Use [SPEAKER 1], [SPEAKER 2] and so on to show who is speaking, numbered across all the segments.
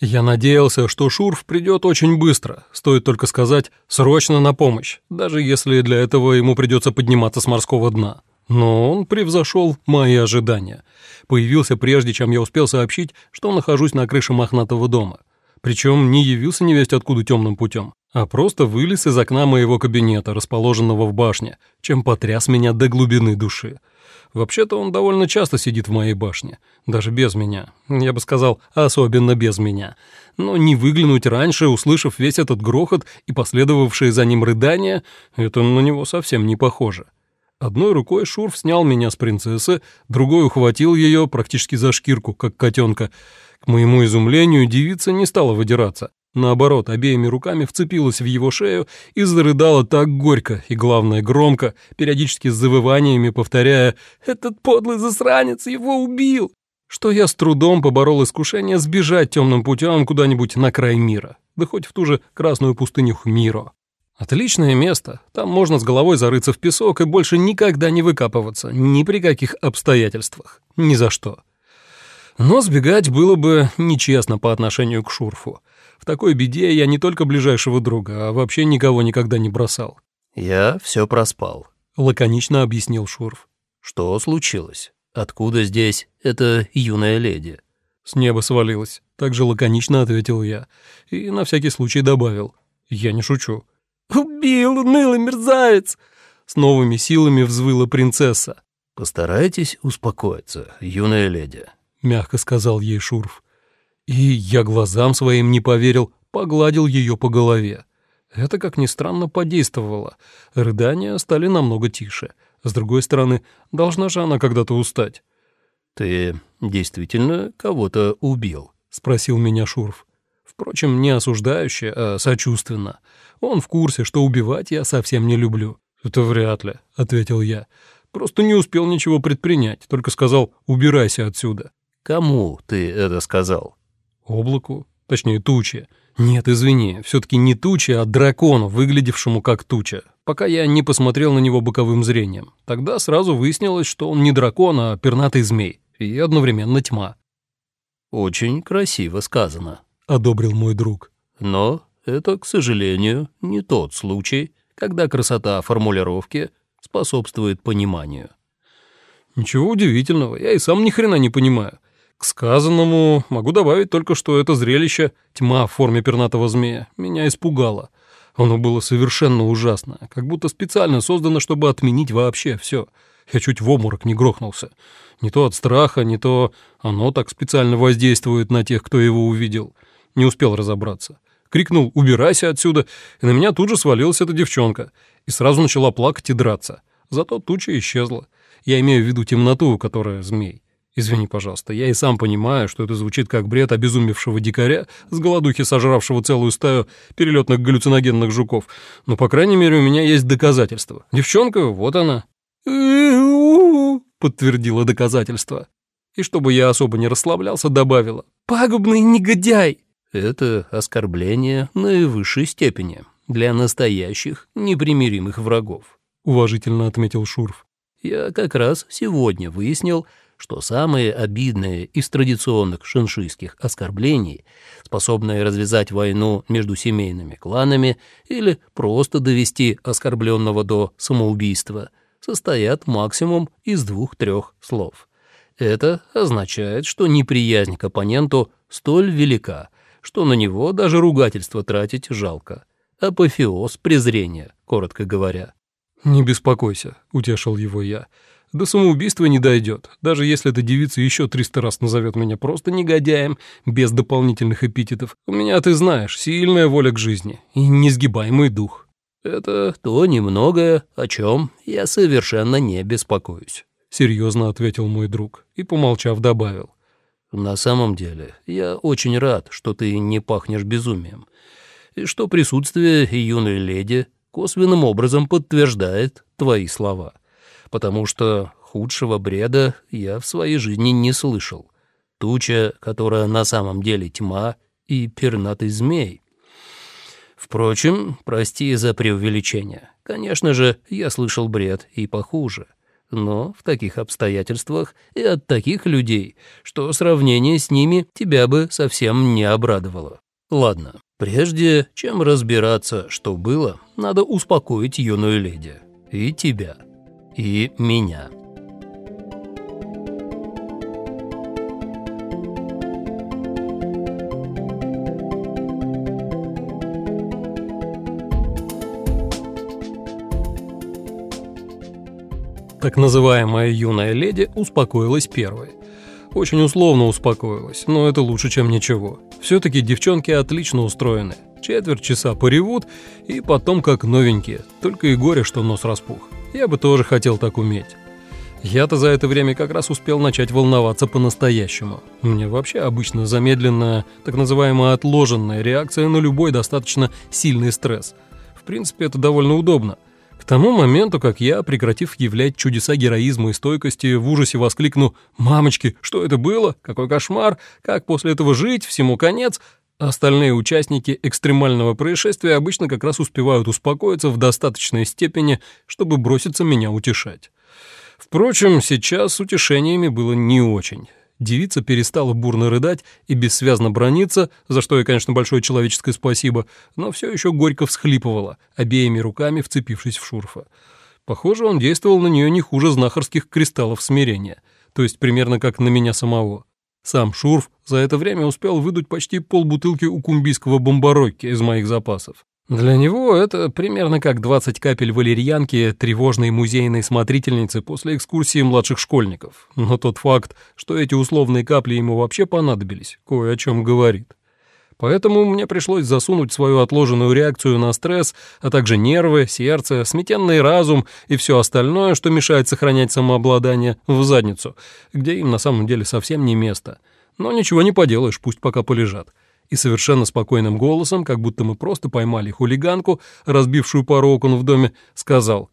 [SPEAKER 1] Я надеялся, что Шурф придет очень быстро, стоит только сказать «срочно на помощь», даже если для этого ему придется подниматься с морского дна. Но он превзошел мои ожидания. Появился прежде, чем я успел сообщить, что нахожусь на крыше мохнатого дома. Причем не явился невесть откуда темным путем, а просто вылез из окна моего кабинета, расположенного в башне, чем потряс меня до глубины души. Вообще-то он довольно часто сидит в моей башне, даже без меня. Я бы сказал, особенно без меня. Но не выглянуть раньше, услышав весь этот грохот и последовавшие за ним рыдания, это на него совсем не похоже. Одной рукой Шурф снял меня с принцессы, другой ухватил ее практически за шкирку, как котенка. К моему изумлению, девица не стала выдираться. Наоборот, обеими руками вцепилась в его шею и зарыдала так горько и, главное, громко, периодически с завываниями повторяя «Этот подлый засранец его убил!» что я с трудом поборол искушение сбежать темным путем куда-нибудь на край мира, да хоть в ту же красную пустыню Хмиро. Отличное место, там можно с головой зарыться в песок и больше никогда не выкапываться, ни при каких обстоятельствах, ни за что. Но сбегать было бы нечестно по отношению к Шурфу. В такой беде я не только ближайшего друга, а вообще никого никогда не бросал.
[SPEAKER 2] «Я все проспал», —
[SPEAKER 1] лаконично объяснил Шурф.
[SPEAKER 2] «Что случилось? Откуда здесь эта юная леди?»
[SPEAKER 1] «С неба свалилась», — также лаконично ответил я. И на всякий случай добавил. «Я не шучу».
[SPEAKER 3] «Убил, унылый мерзавец!» С новыми силами взвыла принцесса.
[SPEAKER 2] «Постарайтесь успокоиться, юная леди», —
[SPEAKER 1] мягко сказал ей Шурф. И я глазам своим не поверил, погладил ее по голове. Это, как ни странно, подействовало. Рыдания стали намного тише. С другой стороны, должна же она когда-то устать.
[SPEAKER 2] «Ты действительно кого-то убил?»
[SPEAKER 1] — спросил меня Шурф. Впрочем, не осуждающе, а сочувственно. Он в курсе, что убивать я совсем не люблю. «Это вряд ли», — ответил я. «Просто не успел ничего предпринять, только сказал «убирайся отсюда».
[SPEAKER 2] «Кому ты это сказал?»
[SPEAKER 1] Облаку, точнее туче. Нет, извини, все-таки не туче, а дракону, выглядевшему как туча, пока я не посмотрел на него боковым зрением. Тогда сразу выяснилось, что он не дракон, а пернатый змей, и одновременно тьма.
[SPEAKER 2] «Очень красиво сказано», —
[SPEAKER 1] одобрил мой друг.
[SPEAKER 2] «Но это, к сожалению, не тот случай, когда красота формулировки способствует пониманию».
[SPEAKER 1] «Ничего удивительного, я и сам ни хрена не понимаю. К сказанному могу добавить только, что это зрелище, тьма в форме пернатого змея, меня испугало. Оно было совершенно ужасно, как будто специально создано, чтобы отменить вообще все. Я чуть в обморок не грохнулся. Не то от страха, не то оно так специально воздействует на тех, кто его увидел. Не успел разобраться. Крикнул «Убирайся отсюда!» и на меня тут же свалилась эта девчонка. И сразу начала плакать и драться. Зато туча исчезла. Я имею в виду темноту, которая змей. Извини, пожалуйста, я и сам понимаю, что это звучит как бред обезумевшего дикаря, с голодухи сожравшего целую стаю перелетных галлюциногенных жуков, но, по крайней мере, у меня есть доказательства. Девчонка, вот она. подтвердила доказательство. И чтобы я особо не расслаблялся, добавила. «Пагубный негодяй!»
[SPEAKER 2] Это оскорбление наивысшей степени для настоящих непримиримых врагов,
[SPEAKER 1] уважительно отметил Шурф.
[SPEAKER 2] Я как раз сегодня выяснил, что самые обидные из традиционных шиншийских оскорблений, способные развязать войну между семейными кланами или просто довести оскорбленного до самоубийства, состоят максимум из двух-трех слов. Это означает, что неприязнь к оппоненту столь велика, что на него даже ругательство тратить жалко. Апофеоз презрения, коротко говоря.
[SPEAKER 1] «Не беспокойся», — утешил его я. До самоубийства не дойдет, даже если эта девица еще триста раз назовет меня просто негодяем, без дополнительных эпитетов. У меня, ты знаешь, сильная воля к жизни и несгибаемый дух.
[SPEAKER 2] Это то немногое, о чем я совершенно не беспокоюсь.
[SPEAKER 1] Серьезно ответил мой друг и, помолчав, добавил.
[SPEAKER 2] На самом деле, я очень рад, что ты не пахнешь безумием, и что присутствие юной леди косвенным образом подтверждает твои слова потому что худшего бреда я в своей жизни не слышал. Туча, которая на самом деле тьма, и пернатый змей. Впрочем, прости за преувеличение. Конечно же, я слышал бред и похуже. но в таких обстоятельствах и от таких людей, что сравнение с ними тебя бы совсем не обрадовало. Ладно, прежде чем разбираться, что было, надо успокоить юную леди. И тебя. И меня.
[SPEAKER 1] Так называемая юная леди успокоилась первой. Очень условно успокоилась, но это лучше, чем ничего. Все-таки девчонки отлично устроены. Четверть часа поревут, и потом как новенькие, только и горе, что нос распух. Я бы тоже хотел так уметь. Я-то за это время как раз успел начать волноваться по-настоящему. Мне вообще обычно замедленная, так называемая отложенная реакция на любой достаточно сильный стресс. В принципе, это довольно удобно – тому моменту, как я, прекратив являть чудеса героизма и стойкости, в ужасе воскликну «Мамочки, что это было? Какой кошмар! Как после этого жить? Всему конец!» Остальные участники экстремального происшествия обычно как раз успевают успокоиться в достаточной степени, чтобы броситься меня утешать. Впрочем, сейчас с утешениями было не очень. Девица перестала бурно рыдать и бессвязно брониться, за что ей, конечно, большое человеческое спасибо, но все еще горько всхлипывала, обеими руками вцепившись в Шурфа. Похоже, он действовал на нее не хуже знахарских кристаллов смирения, то есть примерно как на меня самого. Сам Шурф за это время успел выдуть почти полбутылки укумбийского бомбарокки из моих запасов. Для него это примерно как 20 капель валерьянки тревожной музейной смотрительницы после экскурсии младших школьников. Но тот факт, что эти условные капли ему вообще понадобились, кое о чем говорит. Поэтому мне пришлось засунуть свою отложенную реакцию на стресс, а также нервы, сердце, сметенный разум и все остальное, что мешает сохранять самообладание, в задницу, где им на самом деле совсем не место. Но ничего не поделаешь, пусть пока полежат и совершенно спокойным голосом, как будто мы просто поймали хулиганку, разбившую пару окон в доме, сказал,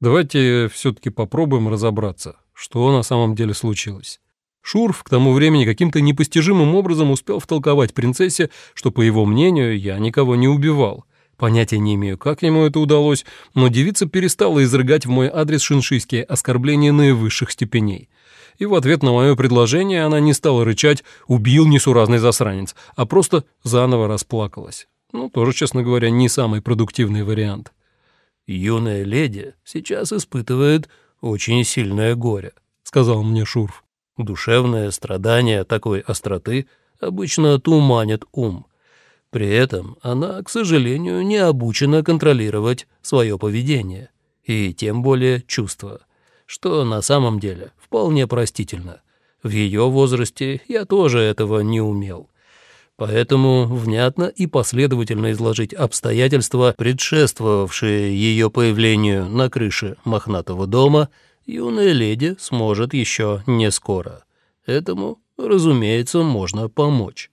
[SPEAKER 1] «Давайте все-таки попробуем разобраться, что на самом деле случилось». Шурф к тому времени каким-то непостижимым образом успел втолковать принцессе, что, по его мнению, я никого не убивал. Понятия не имею, как ему это удалось, но девица перестала изрыгать в мой адрес шиншийские оскорбления наивысших степеней и в ответ на мое предложение она не стала рычать «убил несуразный засранец», а просто заново расплакалась. Ну, тоже, честно говоря, не самый продуктивный вариант.
[SPEAKER 2] «Юная леди сейчас испытывает очень сильное горе», — сказал мне Шурф. «Душевное страдание такой остроты обычно туманит ум. При этом она, к сожалению, не обучена контролировать свое поведение и тем более чувства что на самом деле вполне простительно. В ее возрасте я тоже этого не умел. Поэтому внятно и последовательно изложить обстоятельства, предшествовавшие ее появлению на крыше мохнатого дома, юная леди сможет еще не скоро. Этому, разумеется, можно помочь.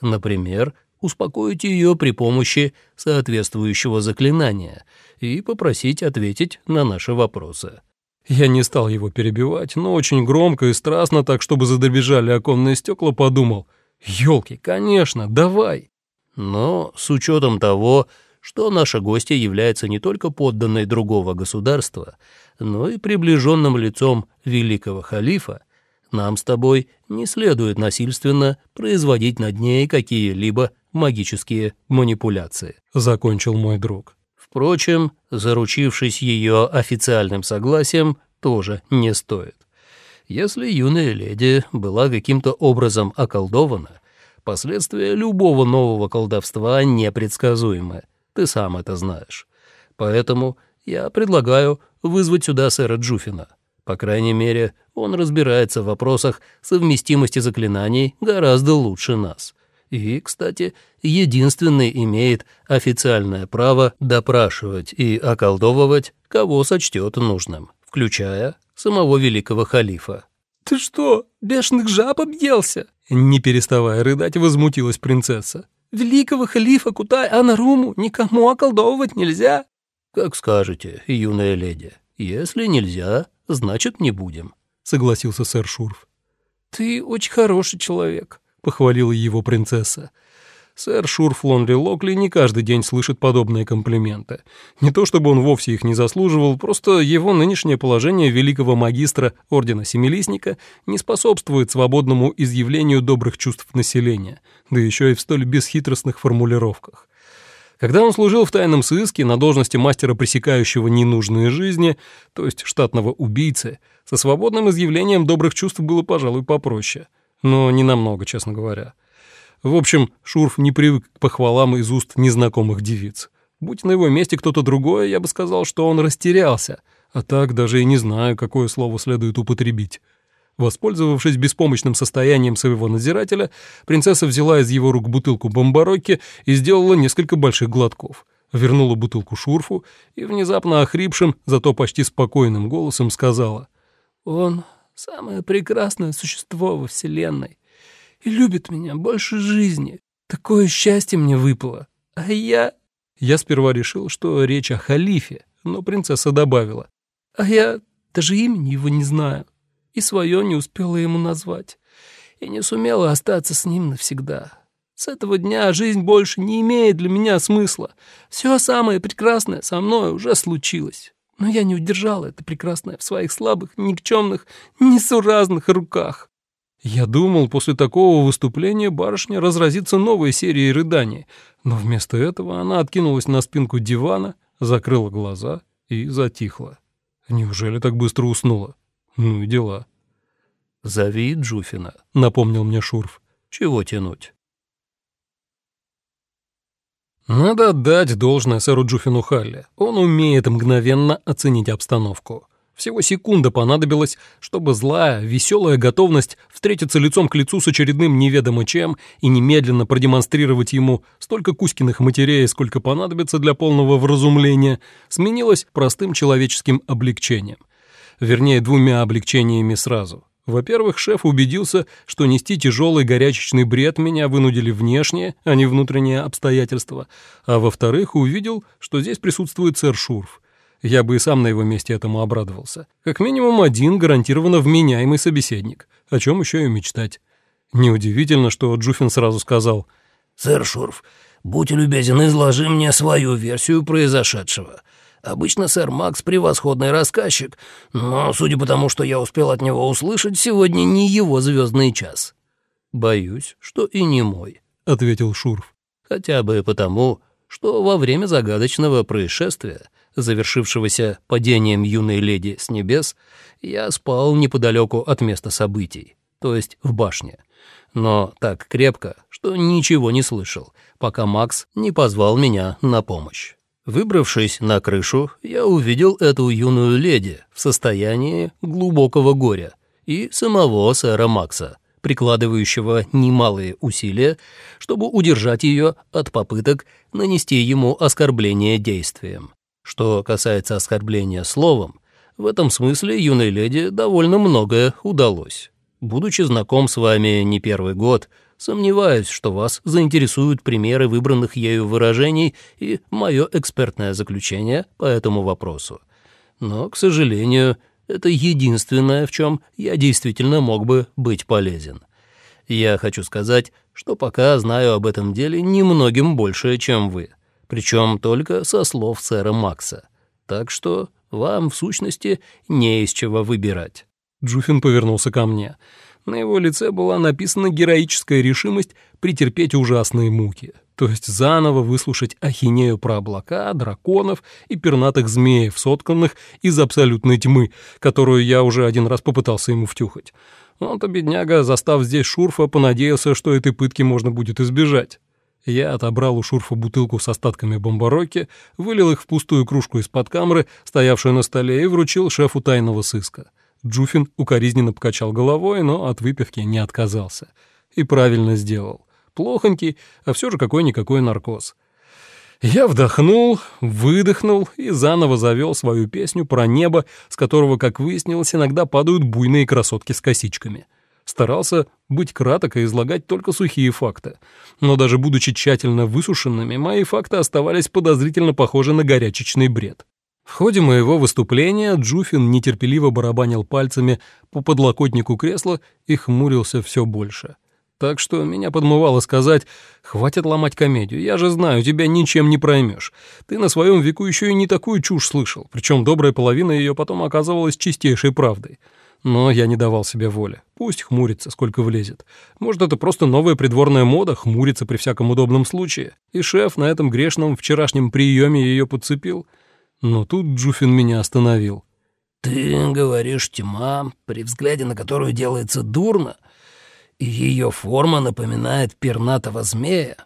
[SPEAKER 2] Например, успокоить ее при помощи соответствующего заклинания и попросить ответить на наши вопросы.
[SPEAKER 1] Я не стал его перебивать, но очень громко и страстно, так чтобы задребежали оконные стекла, подумал. «Елки, конечно, давай!»
[SPEAKER 2] Но с учетом того, что наша гостья является не только подданной другого государства, но и приближенным лицом великого халифа, нам с тобой не следует насильственно производить над ней какие-либо магические манипуляции», —
[SPEAKER 1] закончил мой друг.
[SPEAKER 2] Впрочем, заручившись ее официальным согласием, тоже не стоит. Если юная леди была каким-то образом околдована, последствия любого нового колдовства непредсказуемы. Ты сам это знаешь. Поэтому я предлагаю вызвать сюда сэра Джуфина. По крайней мере, он разбирается в вопросах совместимости заклинаний гораздо лучше нас и, кстати, единственный имеет официальное право допрашивать и околдовывать, кого сочтет нужным, включая самого великого халифа.
[SPEAKER 3] «Ты что, бешеных жаб объелся?»
[SPEAKER 1] Не переставая рыдать, возмутилась принцесса.
[SPEAKER 3] «Великого халифа Кутай-Анаруму никому околдовывать нельзя».
[SPEAKER 2] «Как скажете, юная леди. Если нельзя, значит, не будем», — согласился сэр Шурф.
[SPEAKER 3] «Ты очень хороший человек»,
[SPEAKER 1] похвалила его принцесса. Сэр Шурф Лонли Локли не каждый день слышит подобные комплименты. Не то чтобы он вовсе их не заслуживал, просто его нынешнее положение великого магистра Ордена Семилистника не способствует свободному изъявлению добрых чувств населения, да еще и в столь бесхитростных формулировках. Когда он служил в тайном сыске на должности мастера, пресекающего ненужные жизни, то есть штатного убийцы, со свободным изъявлением добрых чувств было, пожалуй, попроще. Но не намного, честно говоря. В общем, Шурф не привык к похвалам из уст незнакомых девиц. Будь на его месте кто-то другой, я бы сказал, что он растерялся, а так даже и не знаю, какое слово следует употребить. Воспользовавшись беспомощным состоянием своего надзирателя, принцесса взяла из его рук бутылку бомбарокки и сделала несколько больших глотков. Вернула бутылку Шурфу и внезапно охрипшим, зато почти спокойным голосом сказала. «Он — самое прекрасное существо во Вселенной и любит меня больше жизни. Такое счастье мне выпало. А я...» Я сперва решил, что речь о халифе, но принцесса добавила. «А я даже имени его не знаю, и свое не успела ему назвать, и не сумела остаться с ним навсегда. С этого дня жизнь больше не имеет для меня смысла. Все самое прекрасное со мной уже случилось». Но я не удержала это прекрасное в своих слабых, никчемных, несуразных руках. Я думал, после такого выступления барышня разразится новой серией рыданий, но вместо этого она откинулась на спинку дивана, закрыла глаза и затихла. Неужели так быстро уснула? Ну и дела.
[SPEAKER 2] «Зови Джуфина», —
[SPEAKER 1] напомнил мне Шурф.
[SPEAKER 2] «Чего тянуть?»
[SPEAKER 1] Надо отдать должное сэру Джуфину Халли. Он умеет мгновенно оценить обстановку. Всего секунда понадобилась, чтобы злая, веселая готовность встретиться лицом к лицу с очередным неведомо чем и немедленно продемонстрировать ему столько Кузькиных матерей, сколько понадобится для полного вразумления, сменилась простым человеческим облегчением. Вернее, двумя облегчениями сразу. Во-первых, шеф убедился, что нести тяжелый горячечный бред меня вынудили внешние, а не внутренние обстоятельства. А во-вторых, увидел, что здесь присутствует сэр Шурф — я бы и сам на его месте этому обрадовался. Как минимум один гарантированно вменяемый собеседник. О чем еще и мечтать. Неудивительно, что Джуфин сразу сказал.
[SPEAKER 2] «Сэр Шурф, будь любезен, изложи мне свою версию произошедшего. Обычно сэр Макс превосходный рассказчик, но, судя по тому, что я успел от него услышать, сегодня не его звездный час». «Боюсь, что и не мой», — ответил Шурф. «Хотя бы потому, что во время загадочного происшествия завершившегося падением юной леди с небес, я спал неподалеку от места событий, то есть в башне. Но так крепко, что ничего не слышал, пока Макс не позвал меня на помощь. Выбравшись на крышу, я увидел эту юную леди в состоянии глубокого горя и самого сэра Макса, прикладывающего немалые усилия, чтобы удержать ее от попыток нанести ему оскорбление действием. Что касается оскорбления словом, в этом смысле юной леди довольно многое удалось. Будучи знаком с вами не первый год, сомневаюсь, что вас заинтересуют примеры выбранных ею выражений и мое экспертное заключение по этому вопросу. Но, к сожалению, это единственное, в чем я действительно мог бы быть полезен. Я хочу сказать, что пока знаю об этом деле немногим больше, чем вы причем только со слов сэра Макса. Так что вам, в сущности, не из чего выбирать».
[SPEAKER 1] Джуфин повернулся ко мне. На его лице была написана героическая решимость претерпеть ужасные муки, то есть заново выслушать ахинею про облака, драконов и пернатых змеев, сотканных из абсолютной тьмы, которую я уже один раз попытался ему втюхать. Он-то, бедняга, застав здесь Шурфа, понадеялся, что этой пытки можно будет избежать. Я отобрал у Шурфа бутылку с остатками бомбароки, вылил их в пустую кружку из-под камеры, стоявшую на столе, и вручил шефу тайного сыска. Джуфин укоризненно покачал головой, но от выпивки не отказался. И правильно сделал. Плохонький, а все же какой-никакой наркоз. Я вдохнул, выдохнул и заново завел свою песню про небо, с которого, как выяснилось, иногда падают буйные красотки с косичками. Старался быть краток и излагать только сухие факты. Но даже будучи тщательно высушенными, мои факты оставались подозрительно похожи на горячечный бред. В ходе моего выступления Джуфин нетерпеливо барабанил пальцами по подлокотнику кресла и хмурился все больше. Так что меня подмывало сказать, хватит ломать комедию, я же знаю, тебя ничем не проймешь. Ты на своем веку еще и не такую чушь слышал, причем добрая половина ее потом оказывалась чистейшей правдой. Но я не давал себе воли. Пусть хмурится, сколько влезет. Может, это просто новая придворная мода, хмуриться при всяком удобном случае. И шеф на этом грешном вчерашнем приеме ее подцепил. Но тут Джуфин меня остановил.
[SPEAKER 2] «Ты говоришь, тьма, при взгляде на которую делается дурно, и ее форма напоминает пернатого змея?»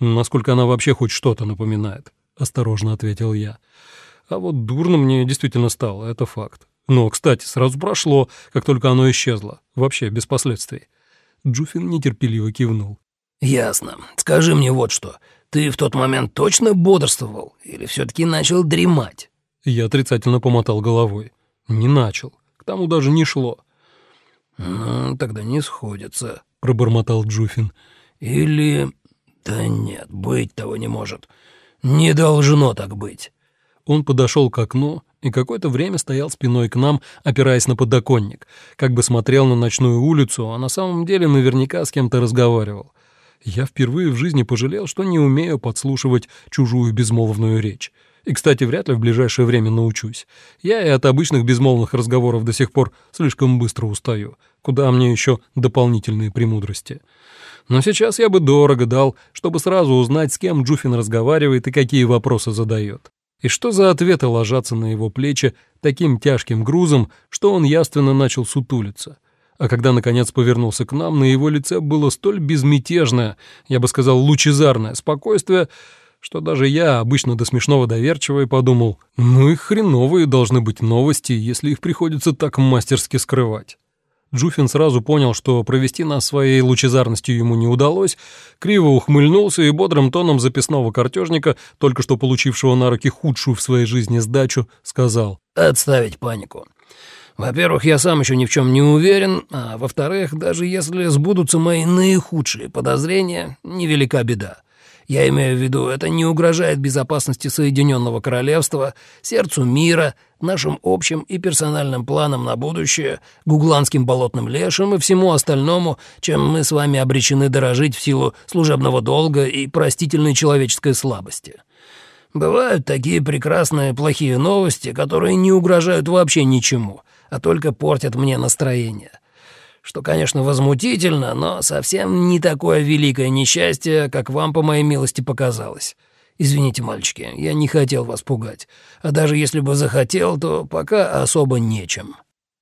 [SPEAKER 1] «Насколько она вообще хоть что-то напоминает», — осторожно ответил я. «А вот дурно мне действительно стало, это факт. Но, кстати, сразу прошло, как только оно исчезло. Вообще, без последствий». Джуфин нетерпеливо кивнул.
[SPEAKER 2] «Ясно. Скажи мне вот что. Ты в тот момент точно бодрствовал или все таки начал дремать?»
[SPEAKER 1] Я отрицательно помотал головой. «Не начал. К тому даже не шло».
[SPEAKER 2] «Ну, тогда не сходится», —
[SPEAKER 1] пробормотал Джуфин.
[SPEAKER 2] «Или... Да нет, быть того не может. Не должно так быть».
[SPEAKER 1] Он подошел к окну и какое-то время стоял спиной к нам, опираясь на подоконник, как бы смотрел на ночную улицу, а на самом деле наверняка с кем-то разговаривал. Я впервые в жизни пожалел, что не умею подслушивать чужую безмолвную речь. И, кстати, вряд ли в ближайшее время научусь. Я и от обычных безмолвных разговоров до сих пор слишком быстро устаю. Куда мне еще дополнительные премудрости? Но сейчас я бы дорого дал, чтобы сразу узнать, с кем Джуфин разговаривает и какие вопросы задает. И что за ответы ложатся на его плечи таким тяжким грузом, что он явственно начал сутулиться. А когда, наконец, повернулся к нам, на его лице было столь безмятежное, я бы сказал, лучезарное спокойствие, что даже я, обычно до смешного доверчивый, подумал, ну и хреновые должны быть новости, если их приходится так мастерски скрывать. Джуфин сразу понял, что провести нас своей лучезарностью ему не удалось, криво ухмыльнулся и бодрым тоном записного картежника, только что получившего на руки худшую в своей жизни сдачу, сказал
[SPEAKER 2] «Отставить панику. Во-первых, я сам еще ни в чем не уверен, а во-вторых, даже если сбудутся мои наихудшие подозрения, невелика беда. Я имею в виду, это не угрожает безопасности Соединенного Королевства, сердцу мира, нашим общим и персональным планам на будущее, гугланским болотным лешим и всему остальному, чем мы с вами обречены дорожить в силу служебного долга и простительной человеческой слабости. Бывают такие прекрасные плохие новости, которые не угрожают вообще ничему, а только портят мне настроение что, конечно, возмутительно, но совсем не такое великое несчастье, как вам, по моей милости, показалось. Извините, мальчики, я не хотел вас пугать, а даже если бы захотел, то пока особо нечем».